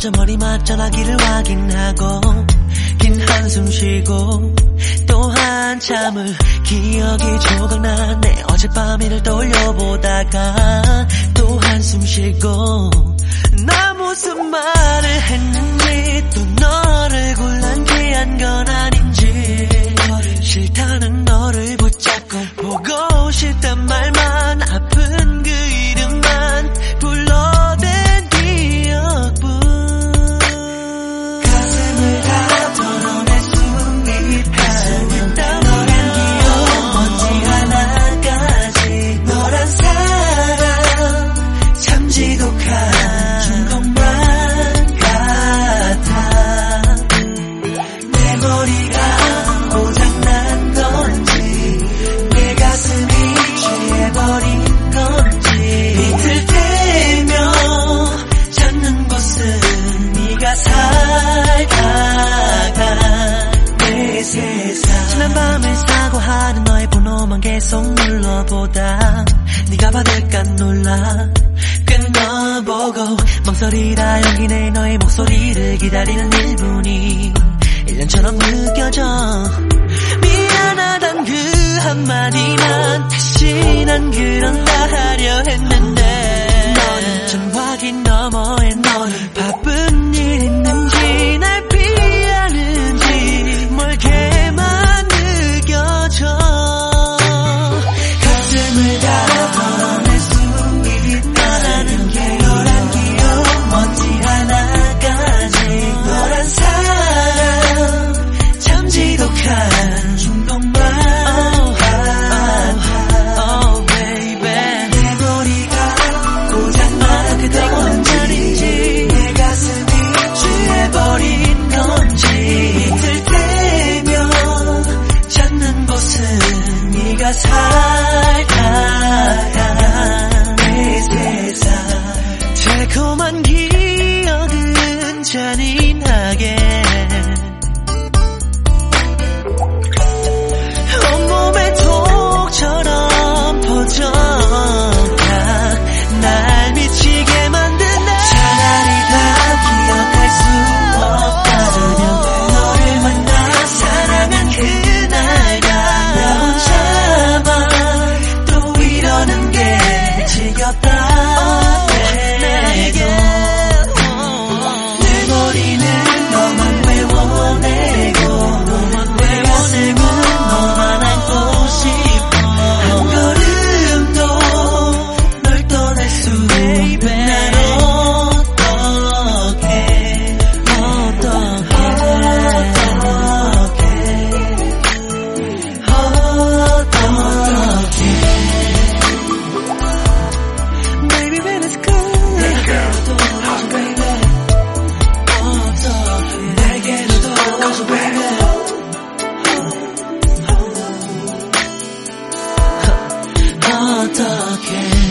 전화기를 확인하고 긴 한숨 쉬고 또 한참을 기억이 조각나 내 어젯밤 일을 떠올려보다가 또 한숨 쉬고 나 무슨 말을 했는지 또 너를 곤란케 한건 내 세상 지난 밤을 사고하는 너의 번호만 계속 눌러보다 네가 받을까 놀라. 끊어보고 망설이다. 용기 내 너의 목소리를 기다리는 1분이 1년처럼 느껴져 달콤한 기억은 잔인하게 어떻게